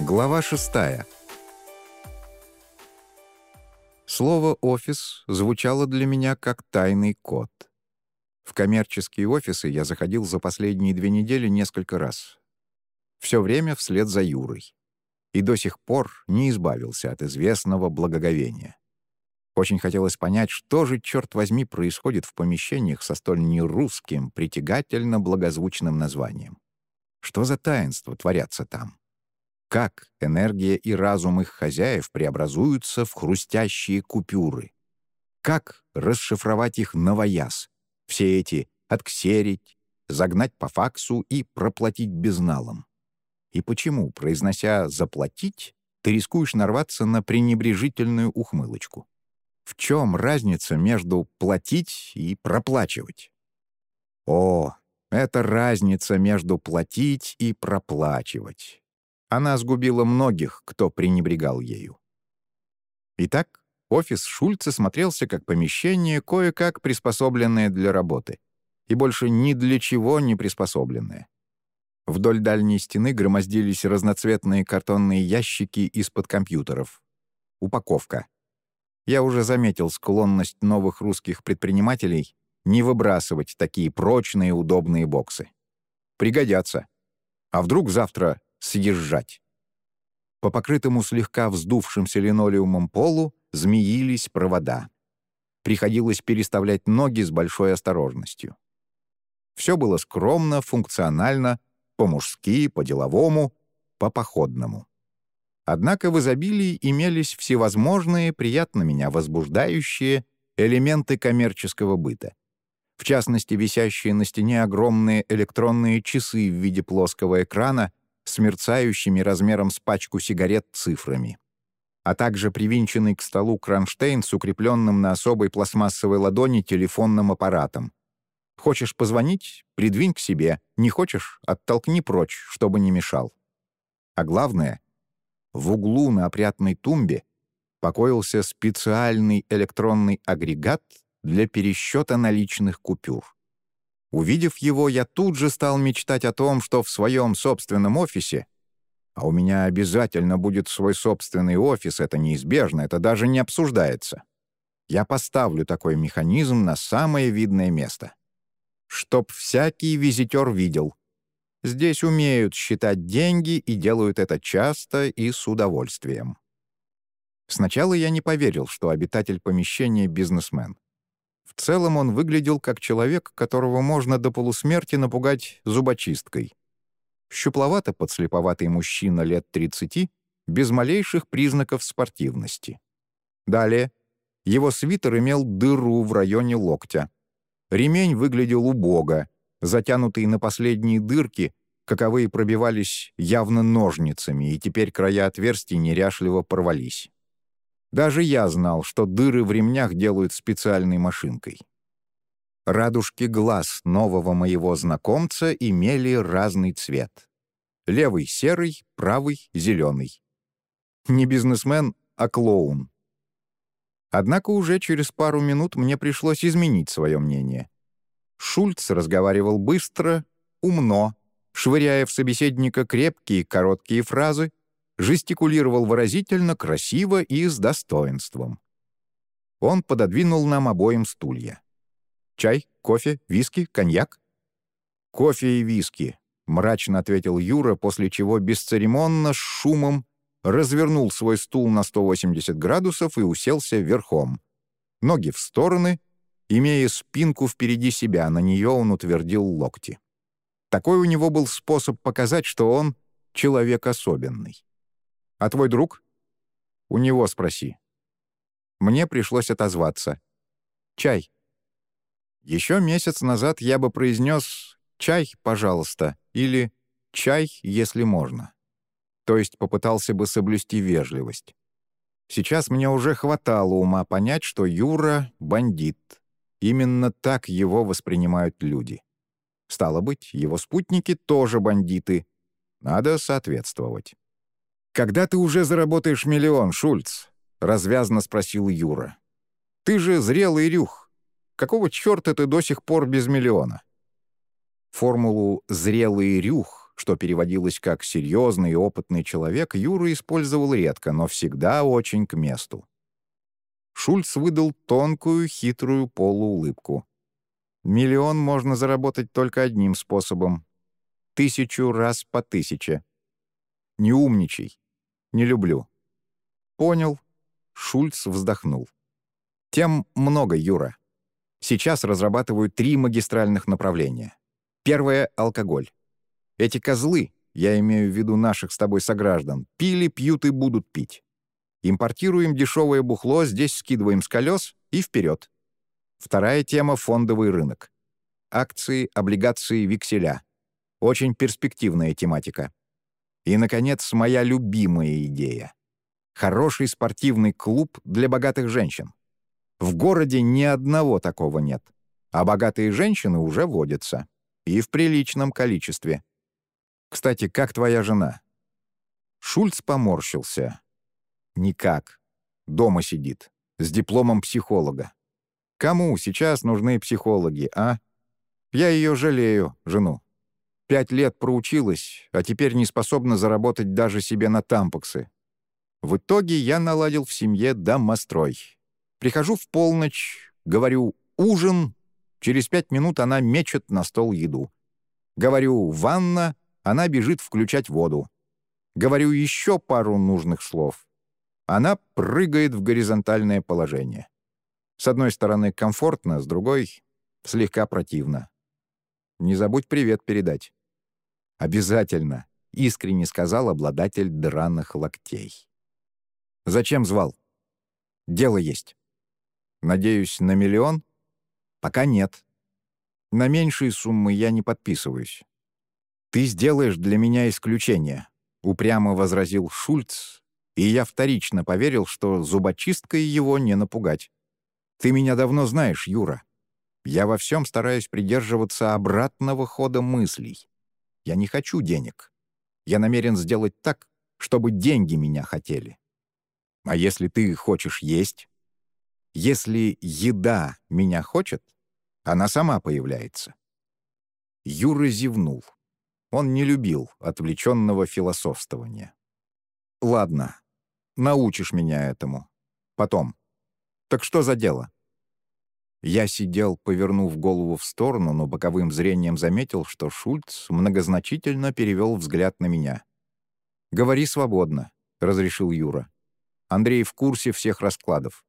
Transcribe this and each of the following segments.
Глава шестая. Слово «офис» звучало для меня как тайный код. В коммерческие офисы я заходил за последние две недели несколько раз. Все время вслед за Юрой. И до сих пор не избавился от известного благоговения. Очень хотелось понять, что же, черт возьми, происходит в помещениях со столь нерусским, притягательно благозвучным названием. Что за таинства творятся там? Как энергия и разум их хозяев преобразуются в хрустящие купюры? Как расшифровать их новояз? Все эти «отксерить», «загнать по факсу» и «проплатить безналом». И почему, произнося «заплатить», ты рискуешь нарваться на пренебрежительную ухмылочку? В чем разница между платить и проплачивать? О, это разница между платить и проплачивать. Она сгубила многих, кто пренебрегал ею. Итак, офис Шульца смотрелся как помещение, кое-как приспособленное для работы, и больше ни для чего не приспособленное. Вдоль дальней стены громоздились разноцветные картонные ящики из-под компьютеров. Упаковка я уже заметил склонность новых русских предпринимателей не выбрасывать такие прочные удобные боксы. Пригодятся. А вдруг завтра съезжать? По покрытому слегка вздувшимся линолеумом полу змеились провода. Приходилось переставлять ноги с большой осторожностью. Все было скромно, функционально, по-мужски, по-деловому, по-походному. Однако в изобилии имелись всевозможные, приятно меня возбуждающие элементы коммерческого быта. В частности, висящие на стене огромные электронные часы в виде плоского экрана с мерцающими размером с пачку сигарет цифрами, а также привинченный к столу кронштейн с укрепленным на особой пластмассовой ладони телефонным аппаратом. Хочешь позвонить — придвинь к себе, не хочешь — оттолкни прочь, чтобы не мешал. А главное — в углу на опрятной тумбе покоился специальный электронный агрегат для пересчета наличных купюр. Увидев его, я тут же стал мечтать о том, что в своем собственном офисе а у меня обязательно будет свой собственный офис, это неизбежно, это даже не обсуждается. Я поставлю такой механизм на самое видное место. Чтоб всякий визитер видел, Здесь умеют считать деньги и делают это часто и с удовольствием. Сначала я не поверил, что обитатель помещения — бизнесмен. В целом он выглядел как человек, которого можно до полусмерти напугать зубочисткой. Щупловато-подслеповатый мужчина лет 30, без малейших признаков спортивности. Далее. Его свитер имел дыру в районе локтя. Ремень выглядел убого, затянутые на последние дырки, каковые пробивались явно ножницами, и теперь края отверстий неряшливо порвались. Даже я знал, что дыры в ремнях делают специальной машинкой. Радужки глаз нового моего знакомца имели разный цвет. Левый — серый, правый — зеленый. Не бизнесмен, а клоун. Однако уже через пару минут мне пришлось изменить свое мнение. Шульц разговаривал быстро, умно, швыряя в собеседника крепкие короткие фразы, жестикулировал выразительно, красиво и с достоинством. Он пододвинул нам обоим стулья. «Чай, кофе, виски, коньяк?» «Кофе и виски», — мрачно ответил Юра, после чего бесцеремонно, с шумом, развернул свой стул на 180 градусов и уселся верхом. Ноги в стороны — Имея спинку впереди себя, на нее он утвердил локти. Такой у него был способ показать, что он человек особенный. «А твой друг?» «У него спроси». Мне пришлось отозваться. «Чай». Еще месяц назад я бы произнес «чай, пожалуйста» или «чай, если можно». То есть попытался бы соблюсти вежливость. Сейчас мне уже хватало ума понять, что Юра — бандит, Именно так его воспринимают люди. Стало быть, его спутники тоже бандиты. Надо соответствовать. «Когда ты уже заработаешь миллион, Шульц?» — развязно спросил Юра. «Ты же зрелый рюх. Какого черта ты до сих пор без миллиона?» Формулу «зрелый рюх» что переводилось как «серьезный и опытный человек», Юра использовал редко, но всегда очень к месту. Шульц выдал тонкую, хитрую полуулыбку. «Миллион можно заработать только одним способом. Тысячу раз по тысяче. Не умничай. Не люблю». «Понял». Шульц вздохнул. «Тем много, Юра. Сейчас разрабатываю три магистральных направления. Первое — алкоголь. Эти козлы, я имею в виду наших с тобой сограждан, пили, пьют и будут пить. Импортируем дешевое бухло, здесь скидываем с колес и вперед. Вторая тема — фондовый рынок. Акции, облигации, векселя. Очень перспективная тематика. И, наконец, моя любимая идея. Хороший спортивный клуб для богатых женщин. В городе ни одного такого нет. А богатые женщины уже водятся. И в приличном количестве. Кстати, как твоя жена?» Шульц поморщился. «Никак. Дома сидит. С дипломом психолога. Кому сейчас нужны психологи, а? Я ее жалею, жену. Пять лет проучилась, а теперь не способна заработать даже себе на тампоксы. В итоге я наладил в семье домострой. Прихожу в полночь, говорю «ужин», через пять минут она мечет на стол еду. Говорю «ванна», она бежит включать воду. Говорю еще пару нужных слов. Она прыгает в горизонтальное положение. С одной стороны комфортно, с другой — слегка противно. Не забудь привет передать. «Обязательно», — искренне сказал обладатель драных локтей. «Зачем звал?» «Дело есть». Надеюсь, на миллион? Пока нет. На меньшие суммы я не подписываюсь. Ты сделаешь для меня исключение, упрямо возразил Шульц, и я вторично поверил, что зубочисткой его не напугать. Ты меня давно знаешь, Юра. Я во всем стараюсь придерживаться обратного хода мыслей. Я не хочу денег. Я намерен сделать так, чтобы деньги меня хотели. А если ты хочешь есть, если еда меня хочет, она сама появляется. Юра зевнул. Он не любил отвлеченного философствования. «Ладно, научишь меня этому. Потом. Так что за дело?» Я сидел, повернув голову в сторону, но боковым зрением заметил, что Шульц многозначительно перевел взгляд на меня. «Говори свободно», — разрешил Юра. «Андрей в курсе всех раскладов.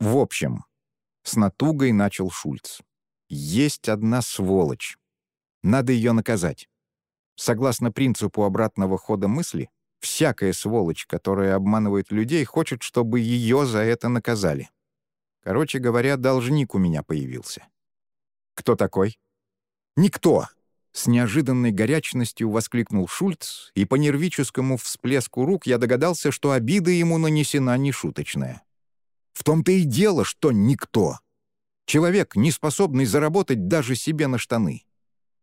В общем, с натугой начал Шульц. Есть одна сволочь. Надо ее наказать. Согласно принципу обратного хода мысли, всякая сволочь, которая обманывает людей, хочет, чтобы ее за это наказали. Короче говоря, должник у меня появился. Кто такой? Никто! С неожиданной горячностью воскликнул Шульц, и по нервическому всплеску рук я догадался, что обида ему нанесена нешуточная. В том-то и дело, что никто. Человек, не способный заработать даже себе на штаны.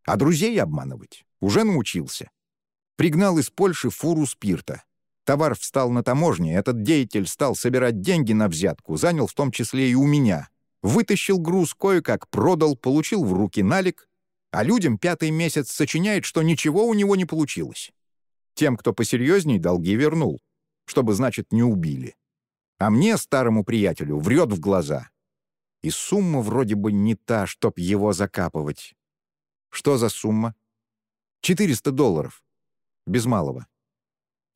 А друзей обманывать уже научился. Пригнал из Польши фуру спирта. Товар встал на таможне, этот деятель стал собирать деньги на взятку, занял в том числе и у меня. Вытащил груз кое-как, продал, получил в руки налик, а людям пятый месяц сочиняет, что ничего у него не получилось. Тем, кто посерьезней, долги вернул, чтобы, значит, не убили. А мне, старому приятелю, врет в глаза. И сумма вроде бы не та, чтоб его закапывать. Что за сумма? 400 долларов. Без малого.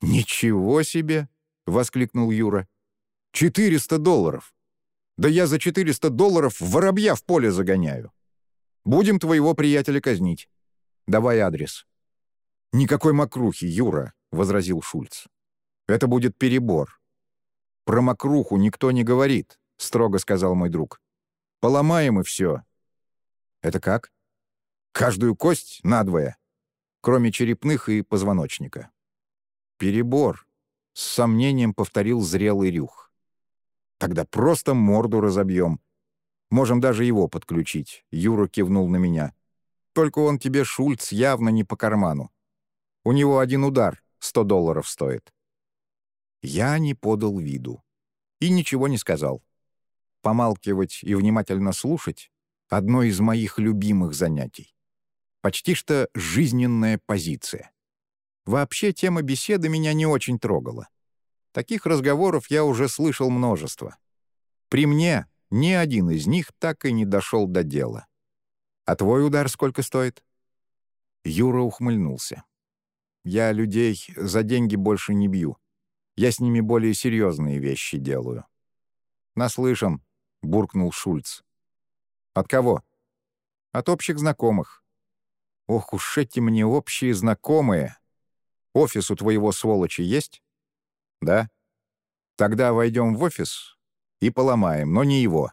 «Ничего себе!» — воскликнул Юра. «400 долларов! Да я за 400 долларов воробья в поле загоняю. Будем твоего приятеля казнить. Давай адрес». «Никакой мокрухи, Юра», — возразил Шульц. «Это будет перебор. «Про мокруху никто не говорит», — строго сказал мой друг. «Поломаем и все». «Это как?» «Каждую кость надвое, кроме черепных и позвоночника». «Перебор», — с сомнением повторил зрелый рюх. «Тогда просто морду разобьем. Можем даже его подключить», — Юра кивнул на меня. «Только он тебе, Шульц, явно не по карману. У него один удар, сто долларов стоит». Я не подал виду и ничего не сказал. Помалкивать и внимательно слушать — одно из моих любимых занятий. Почти что жизненная позиция. Вообще тема беседы меня не очень трогала. Таких разговоров я уже слышал множество. При мне ни один из них так и не дошел до дела. «А твой удар сколько стоит?» Юра ухмыльнулся. «Я людей за деньги больше не бью. Я с ними более серьезные вещи делаю». «Наслышан», — буркнул Шульц. «От кого?» «От общих знакомых». «Ох уж эти мне общие знакомые. Офис у твоего сволочи есть?» «Да». «Тогда войдем в офис и поломаем, но не его,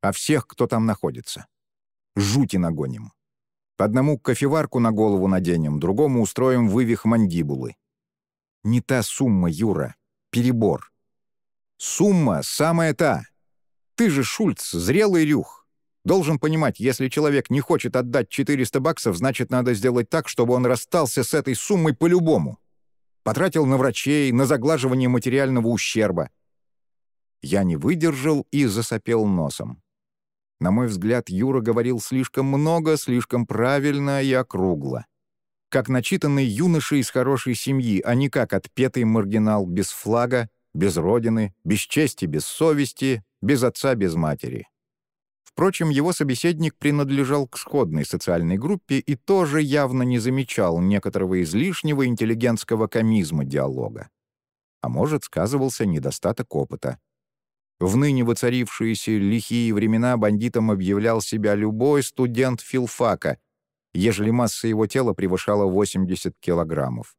а всех, кто там находится. Жути нагоним. Одному кофеварку на голову наденем, другому устроим вывих мандибулы. Не та сумма, Юра. Перебор. Сумма самая та. Ты же, Шульц, зрелый рюх. Должен понимать, если человек не хочет отдать 400 баксов, значит, надо сделать так, чтобы он расстался с этой суммой по-любому. Потратил на врачей, на заглаживание материального ущерба. Я не выдержал и засопел носом. На мой взгляд, Юра говорил слишком много, слишком правильно и округло. Как начитанный юноша из хорошей семьи, а не как отпетый маргинал без флага, без родины, без чести, без совести, без отца, без матери. Впрочем, его собеседник принадлежал к сходной социальной группе и тоже явно не замечал некоторого излишнего интеллигентского комизма диалога. А может, сказывался недостаток опыта. В ныне воцарившиеся лихие времена бандитом объявлял себя любой студент филфака, ежели масса его тела превышала 80 килограммов.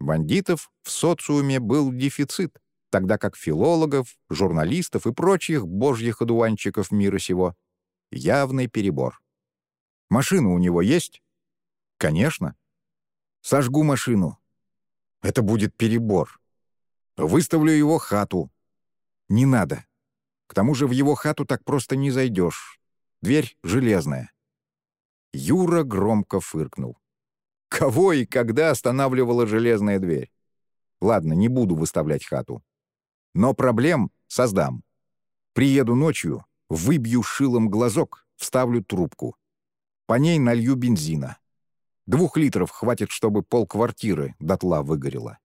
Бандитов в социуме был дефицит, тогда как филологов, журналистов и прочих божьих одуванчиков мира сего — явный перебор. Машина у него есть? Конечно. Сожгу машину. Это будет перебор. Выставлю его хату, не надо. К тому же в его хату так просто не зайдешь. Дверь железная. Юра громко фыркнул. Кого и когда останавливала железная дверь? Ладно, не буду выставлять хату. Но проблем создам. Приеду ночью, выбью шилом глазок, вставлю трубку. По ней налью бензина. Двух литров хватит, чтобы полквартиры дотла выгорело.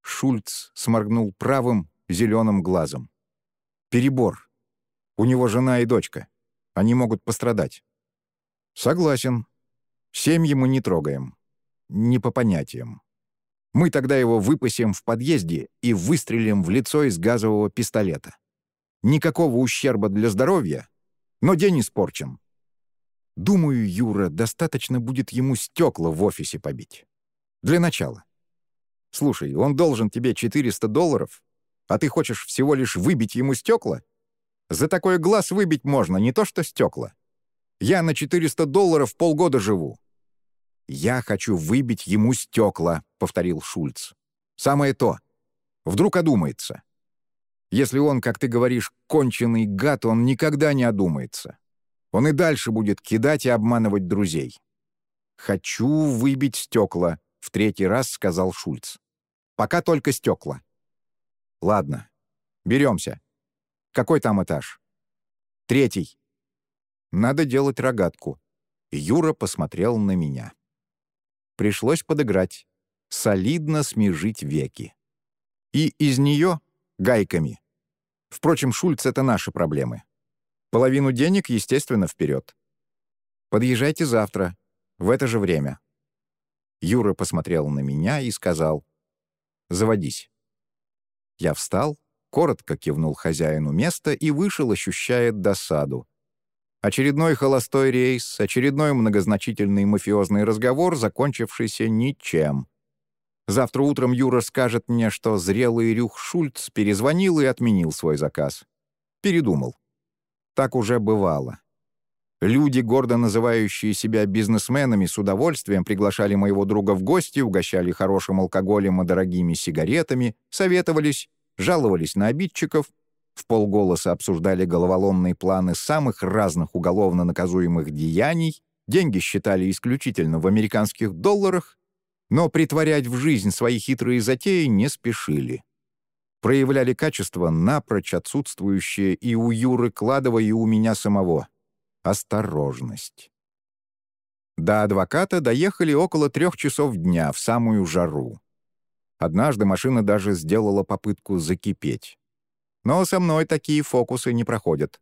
Шульц сморгнул правым, зеленым глазом. Перебор. У него жена и дочка. Они могут пострадать. Согласен. Семьи мы не трогаем. Не по понятиям. Мы тогда его выпасем в подъезде и выстрелим в лицо из газового пистолета. Никакого ущерба для здоровья, но день испорчен. Думаю, Юра, достаточно будет ему стекла в офисе побить. Для начала. Слушай, он должен тебе 400 долларов, а ты хочешь всего лишь выбить ему стекла? За такой глаз выбить можно, не то что стекла. Я на 400 долларов полгода живу». «Я хочу выбить ему стекла», — повторил Шульц. «Самое то. Вдруг одумается. Если он, как ты говоришь, конченый гад, он никогда не одумается. Он и дальше будет кидать и обманывать друзей». «Хочу выбить стекла», — в третий раз сказал Шульц. «Пока только стекла. Ладно, беремся. Какой там этаж? Третий. Надо делать рогатку. Юра посмотрел на меня. Пришлось подыграть, солидно смежить веки. И из нее гайками. Впрочем, Шульц — это наши проблемы. Половину денег, естественно, вперед. Подъезжайте завтра, в это же время. Юра посмотрел на меня и сказал, «Заводись». Я встал, коротко кивнул хозяину места и вышел, ощущая досаду. Очередной холостой рейс, очередной многозначительный мафиозный разговор, закончившийся ничем. Завтра утром Юра скажет мне, что зрелый Рюх Шульц перезвонил и отменил свой заказ. Передумал. Так уже бывало. Люди, гордо называющие себя бизнесменами, с удовольствием приглашали моего друга в гости, угощали хорошим алкоголем и дорогими сигаретами, советовались, жаловались на обидчиков, в полголоса обсуждали головоломные планы самых разных уголовно наказуемых деяний, деньги считали исключительно в американских долларах, но притворять в жизнь свои хитрые затеи не спешили. Проявляли качество, напрочь отсутствующее и у Юры Кладова, и у меня самого — осторожность. До адвоката доехали около трех часов дня, в самую жару. Однажды машина даже сделала попытку закипеть. Но со мной такие фокусы не проходят.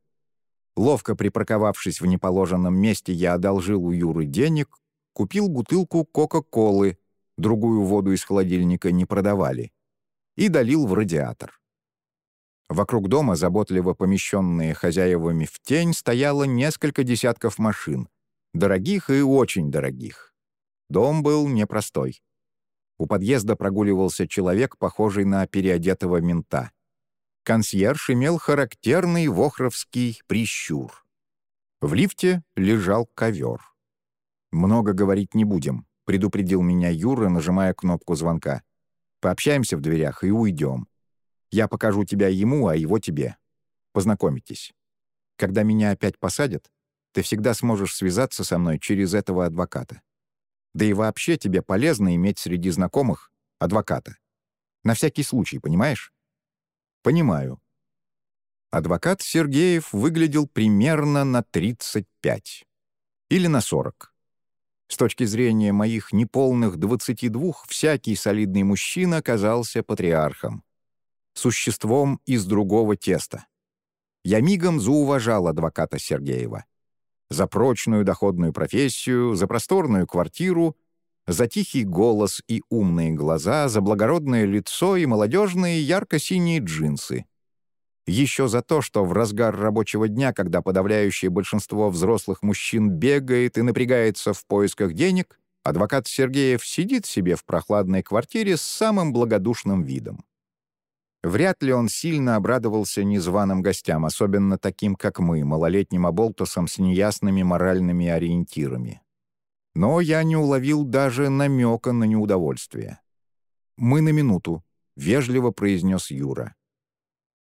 Ловко припарковавшись в неположенном месте, я одолжил у Юры денег, купил бутылку Кока-Колы, другую воду из холодильника не продавали, и долил в радиатор. Вокруг дома, заботливо помещенные хозяевами в тень, стояло несколько десятков машин, дорогих и очень дорогих. Дом был непростой. У подъезда прогуливался человек, похожий на переодетого мента. Консьерж имел характерный вохровский прищур. В лифте лежал ковер. «Много говорить не будем», — предупредил меня Юра, нажимая кнопку звонка. «Пообщаемся в дверях и уйдем. Я покажу тебя ему, а его тебе. Познакомитесь. Когда меня опять посадят, ты всегда сможешь связаться со мной через этого адвоката. Да и вообще тебе полезно иметь среди знакомых адвоката. На всякий случай, понимаешь? Понимаю. Адвокат Сергеев выглядел примерно на 35. Или на 40. С точки зрения моих неполных 22, всякий солидный мужчина казался патриархом. Существом из другого теста. Я мигом зауважал адвоката Сергеева за прочную доходную профессию, за просторную квартиру, за тихий голос и умные глаза, за благородное лицо и молодежные ярко-синие джинсы. Еще за то, что в разгар рабочего дня, когда подавляющее большинство взрослых мужчин бегает и напрягается в поисках денег, адвокат Сергеев сидит себе в прохладной квартире с самым благодушным видом. Вряд ли он сильно обрадовался незваным гостям, особенно таким, как мы, малолетним оболтусам с неясными моральными ориентирами. Но я не уловил даже намека на неудовольствие. «Мы на минуту», — вежливо произнес Юра.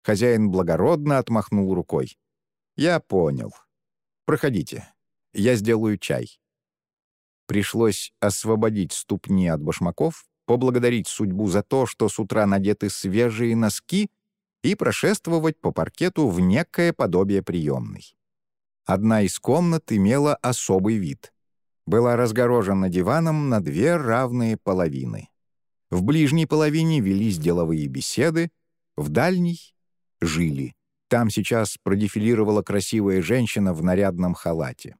Хозяин благородно отмахнул рукой. «Я понял. Проходите. Я сделаю чай». Пришлось освободить ступни от башмаков, поблагодарить судьбу за то, что с утра надеты свежие носки, и прошествовать по паркету в некое подобие приемной. Одна из комнат имела особый вид. Была разгорожена диваном на две равные половины. В ближней половине велись деловые беседы, в дальней — жили. Там сейчас продефилировала красивая женщина в нарядном халате.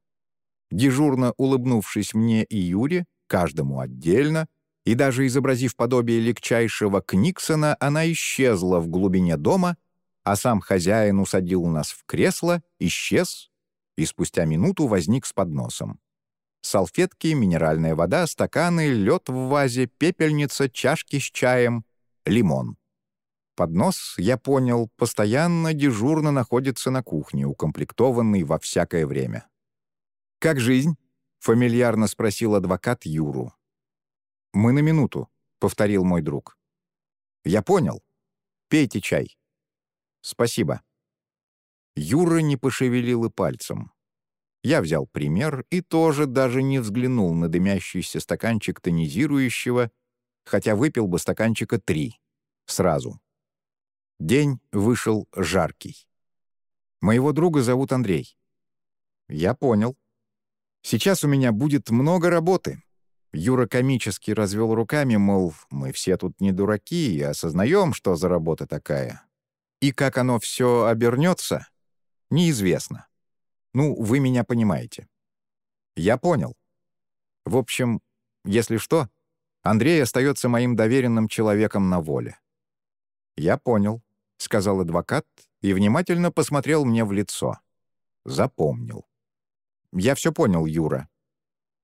Дежурно улыбнувшись мне и Юре, каждому отдельно, и даже изобразив подобие легчайшего Книксона, она исчезла в глубине дома, а сам хозяин усадил нас в кресло, исчез и спустя минуту возник с подносом. Салфетки, минеральная вода, стаканы, лед в вазе, пепельница, чашки с чаем, лимон. Поднос, я понял, постоянно дежурно находится на кухне, укомплектованный во всякое время. «Как жизнь?» — фамильярно спросил адвокат Юру. «Мы на минуту», — повторил мой друг. «Я понял. Пейте чай». «Спасибо». Юра не пошевелил и пальцем. Я взял пример и тоже даже не взглянул на дымящийся стаканчик тонизирующего, хотя выпил бы стаканчика три. Сразу. День вышел жаркий. Моего друга зовут Андрей. Я понял. Сейчас у меня будет много работы, Юра комически развел руками, мол, мы все тут не дураки и осознаем, что за работа такая. И как оно все обернется, неизвестно. Ну, вы меня понимаете. Я понял. В общем, если что, Андрей остается моим доверенным человеком на воле. «Я понял», — сказал адвокат и внимательно посмотрел мне в лицо. Запомнил. «Я все понял, Юра.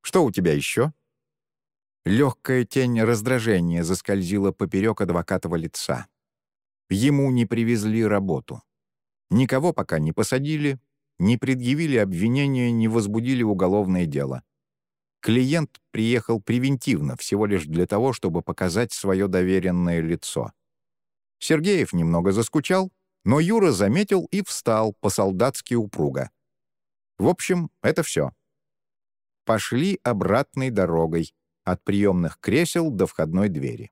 Что у тебя еще?» Легкая тень раздражения заскользила поперек адвокатова лица. Ему не привезли работу. Никого пока не посадили, не предъявили обвинения, не возбудили уголовное дело. Клиент приехал превентивно, всего лишь для того, чтобы показать свое доверенное лицо. Сергеев немного заскучал, но Юра заметил и встал по-солдатски упруго. В общем, это все. Пошли обратной дорогой, от приемных кресел до входной двери.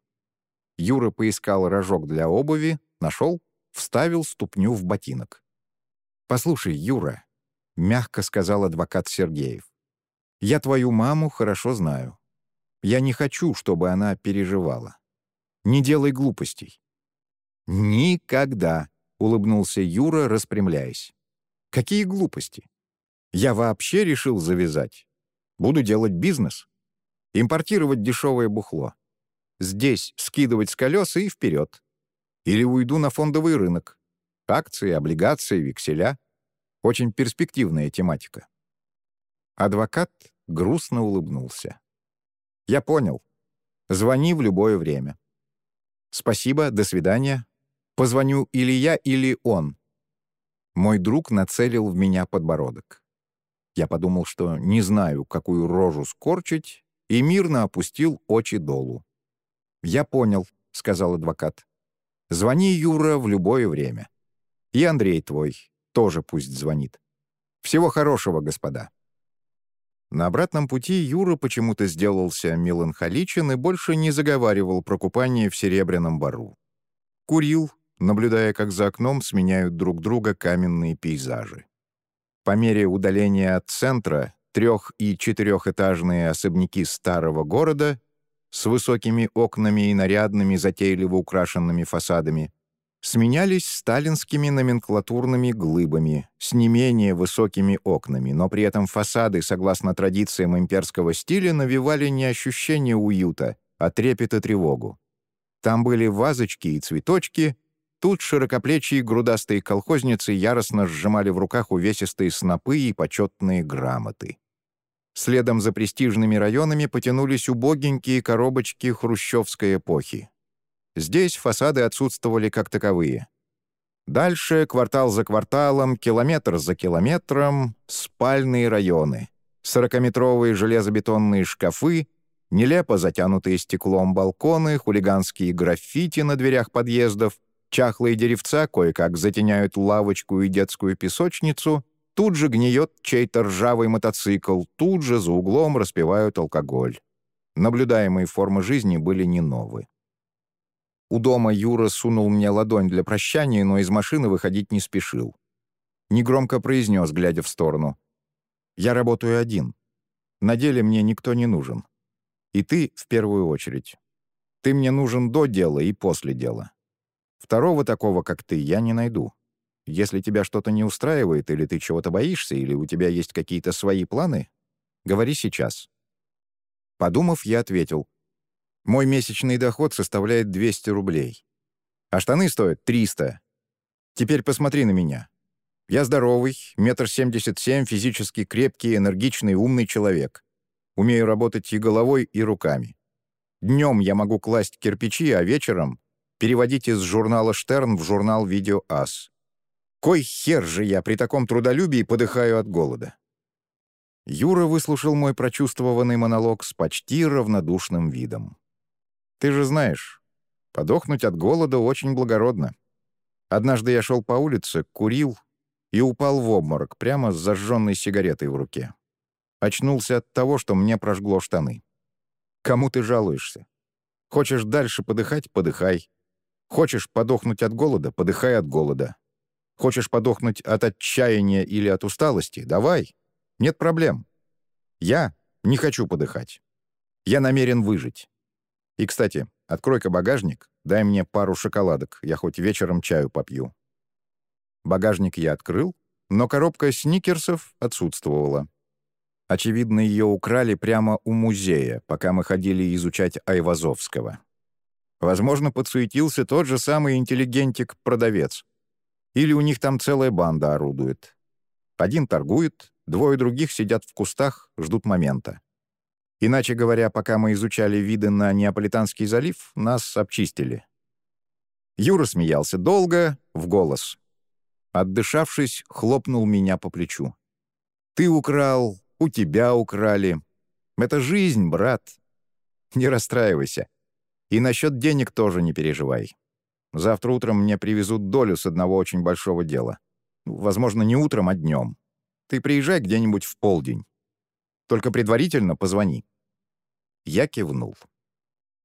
Юра поискал рожок для обуви, нашел, вставил ступню в ботинок. «Послушай, Юра», — мягко сказал адвокат Сергеев, Я твою маму хорошо знаю. Я не хочу, чтобы она переживала. Не делай глупостей». «Никогда», — улыбнулся Юра, распрямляясь. «Какие глупости? Я вообще решил завязать. Буду делать бизнес. Импортировать дешевое бухло. Здесь скидывать с колеса и вперед. Или уйду на фондовый рынок. Акции, облигации, векселя. Очень перспективная тематика. Адвокат грустно улыбнулся. «Я понял. Звони в любое время». «Спасибо, до свидания. Позвоню или я, или он». Мой друг нацелил в меня подбородок. Я подумал, что не знаю, какую рожу скорчить, и мирно опустил очи долу. «Я понял», — сказал адвокат. «Звони, Юра, в любое время. И Андрей твой тоже пусть звонит. Всего хорошего, господа». На обратном пути Юра почему-то сделался меланхоличен и больше не заговаривал про купание в Серебряном бару. Курил, наблюдая, как за окном сменяют друг друга каменные пейзажи. По мере удаления от центра трех- и четырехэтажные особняки старого города с высокими окнами и нарядными, затейливо украшенными фасадами сменялись сталинскими номенклатурными глыбами с не менее высокими окнами, но при этом фасады, согласно традициям имперского стиля, навевали не ощущение уюта, а трепет и тревогу. Там были вазочки и цветочки, тут широкоплечие грудастые колхозницы яростно сжимали в руках увесистые снопы и почетные грамоты. Следом за престижными районами потянулись убогенькие коробочки хрущевской эпохи. Здесь фасады отсутствовали как таковые. Дальше, квартал за кварталом, километр за километром, спальные районы. Сорокаметровые железобетонные шкафы, нелепо затянутые стеклом балконы, хулиганские граффити на дверях подъездов, чахлые деревца кое-как затеняют лавочку и детскую песочницу, тут же гниет чей-то ржавый мотоцикл, тут же за углом распивают алкоголь. Наблюдаемые формы жизни были не новые. У дома Юра сунул мне ладонь для прощания, но из машины выходить не спешил. Негромко произнес, глядя в сторону. «Я работаю один. На деле мне никто не нужен. И ты в первую очередь. Ты мне нужен до дела и после дела. Второго такого, как ты, я не найду. Если тебя что-то не устраивает, или ты чего-то боишься, или у тебя есть какие-то свои планы, говори сейчас». Подумав, я ответил — мой месячный доход составляет 200 рублей. А штаны стоят 300. Теперь посмотри на меня. Я здоровый, метр семьдесят семь, физически крепкий, энергичный, умный человек. Умею работать и головой, и руками. Днем я могу класть кирпичи, а вечером переводить из журнала «Штерн» в журнал «Видео Ас». Кой хер же я при таком трудолюбии подыхаю от голода? Юра выслушал мой прочувствованный монолог с почти равнодушным видом. Ты же знаешь, подохнуть от голода очень благородно. Однажды я шел по улице, курил и упал в обморок прямо с зажженной сигаретой в руке. Очнулся от того, что мне прожгло штаны. Кому ты жалуешься? Хочешь дальше подыхать — подыхай. Хочешь подохнуть от голода — подыхай от голода. Хочешь подохнуть от отчаяния или от усталости — давай. Нет проблем. Я не хочу подыхать. Я намерен выжить. И, кстати, открой-ка багажник, дай мне пару шоколадок, я хоть вечером чаю попью». Багажник я открыл, но коробка сникерсов отсутствовала. Очевидно, ее украли прямо у музея, пока мы ходили изучать Айвазовского. Возможно, подсуетился тот же самый интеллигентик-продавец. Или у них там целая банда орудует. Один торгует, двое других сидят в кустах, ждут момента. Иначе говоря, пока мы изучали виды на Неаполитанский залив, нас обчистили. Юра смеялся долго, в голос. Отдышавшись, хлопнул меня по плечу. «Ты украл, у тебя украли. Это жизнь, брат. Не расстраивайся. И насчет денег тоже не переживай. Завтра утром мне привезут долю с одного очень большого дела. Возможно, не утром, а днем. Ты приезжай где-нибудь в полдень. Только предварительно позвони». Я кивнул.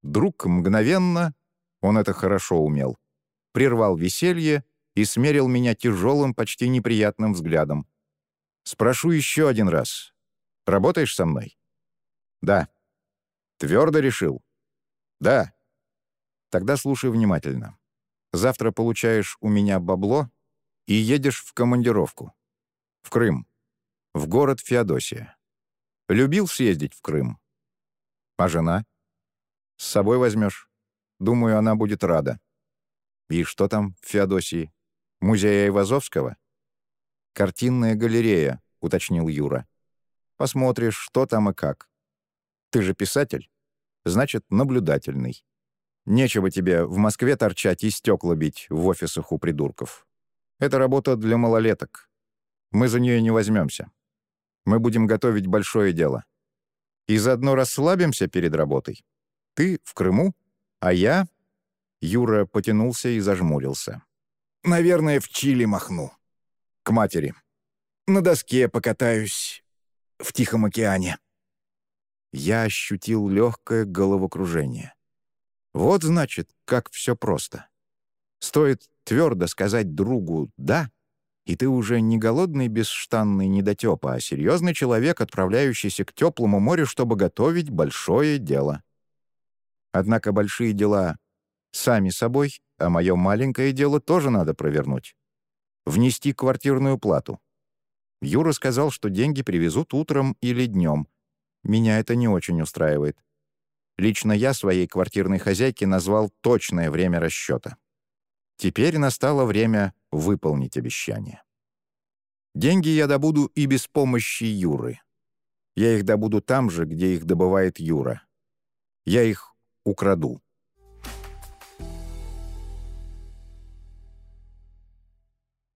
Друг мгновенно, он это хорошо умел, прервал веселье и смерил меня тяжелым, почти неприятным взглядом. «Спрошу еще один раз. Работаешь со мной?» «Да». «Твердо решил?» «Да». «Тогда слушай внимательно. Завтра получаешь у меня бабло и едешь в командировку. В Крым. В город Феодосия. Любил съездить в Крым? А жена? С собой возьмешь. Думаю, она будет рада. И что там в Феодосии? Музей Айвазовского? Картинная галерея, уточнил Юра. Посмотришь, что там и как. Ты же писатель? Значит, наблюдательный. Нечего тебе в Москве торчать и стекла бить в офисах у придурков. Это работа для малолеток. Мы за нее не возьмемся. Мы будем готовить большое дело. И заодно расслабимся перед работой. Ты в Крыму, а я...» Юра потянулся и зажмурился. «Наверное, в Чили махну. К матери. На доске покатаюсь в Тихом океане». Я ощутил легкое головокружение. Вот, значит, как все просто. Стоит твердо сказать другу «да», и ты уже не голодный бесштанный недотепа, а серьезный человек, отправляющийся к теплому морю, чтобы готовить большое дело. Однако большие дела сами собой, а мое маленькое дело тоже надо провернуть. Внести квартирную плату. Юра сказал, что деньги привезут утром или днем. Меня это не очень устраивает. Лично я своей квартирной хозяйке назвал точное время расчета. Теперь настало время выполнить обещание. Деньги я добуду и без помощи Юры. Я их добуду там же, где их добывает Юра. Я их украду.